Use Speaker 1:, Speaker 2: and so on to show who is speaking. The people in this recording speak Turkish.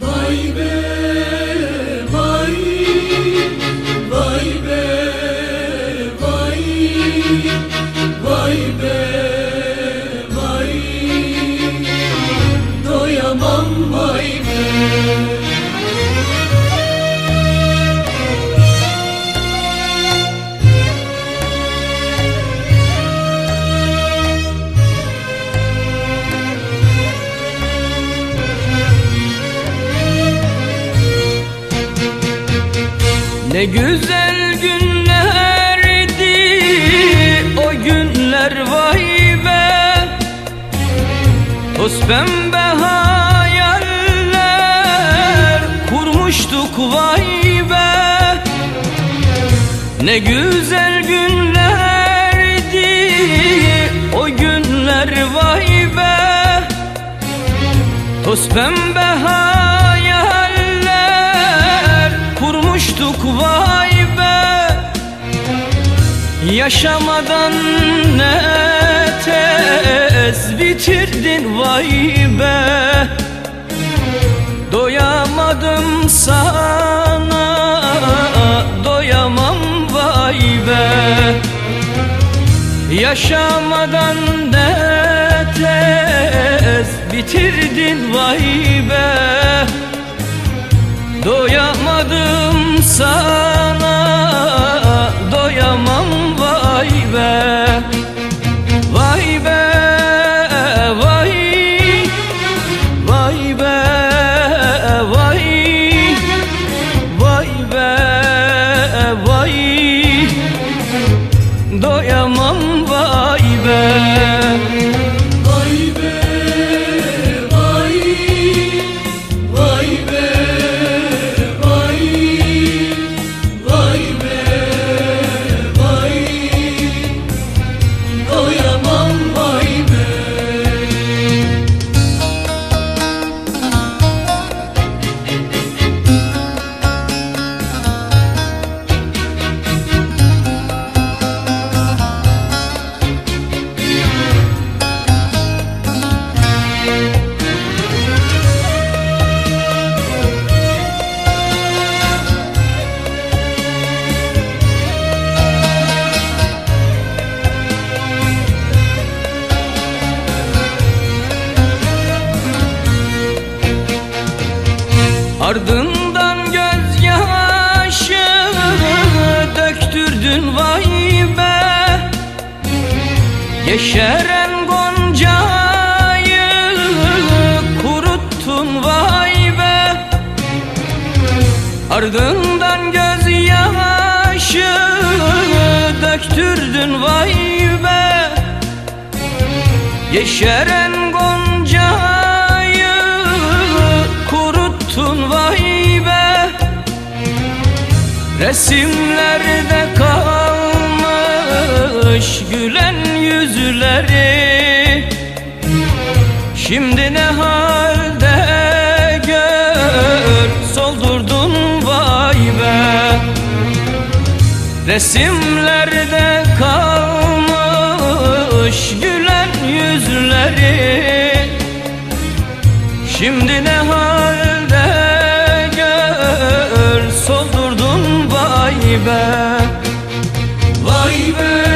Speaker 1: Vay
Speaker 2: Ne güzel günlerdi o günler vay be. Toz pembe hayaller kurmuştuk vay be. Ne güzel günlerdi o günler vay be. Toz pembe hayaller Yaşamadan ne tez bitirdin vay be. Doyamadım sana doyamam vay be. Yaşamadan ne tez bitirdin vay be. Doyamadım sana vay Ardından gözyaşı döktürdün vay be. Yeşeren goncayı kuruttun vay be. Ardından gözyaşı döktürdün vay be. Yeşeren goncayı Resimlerde kalmış gülen yüzleri. Şimdi ne halde gör soldurdun vay be. Resimlerde kalmış gülen yüzleri. Şimdi ne halde
Speaker 1: Oliver.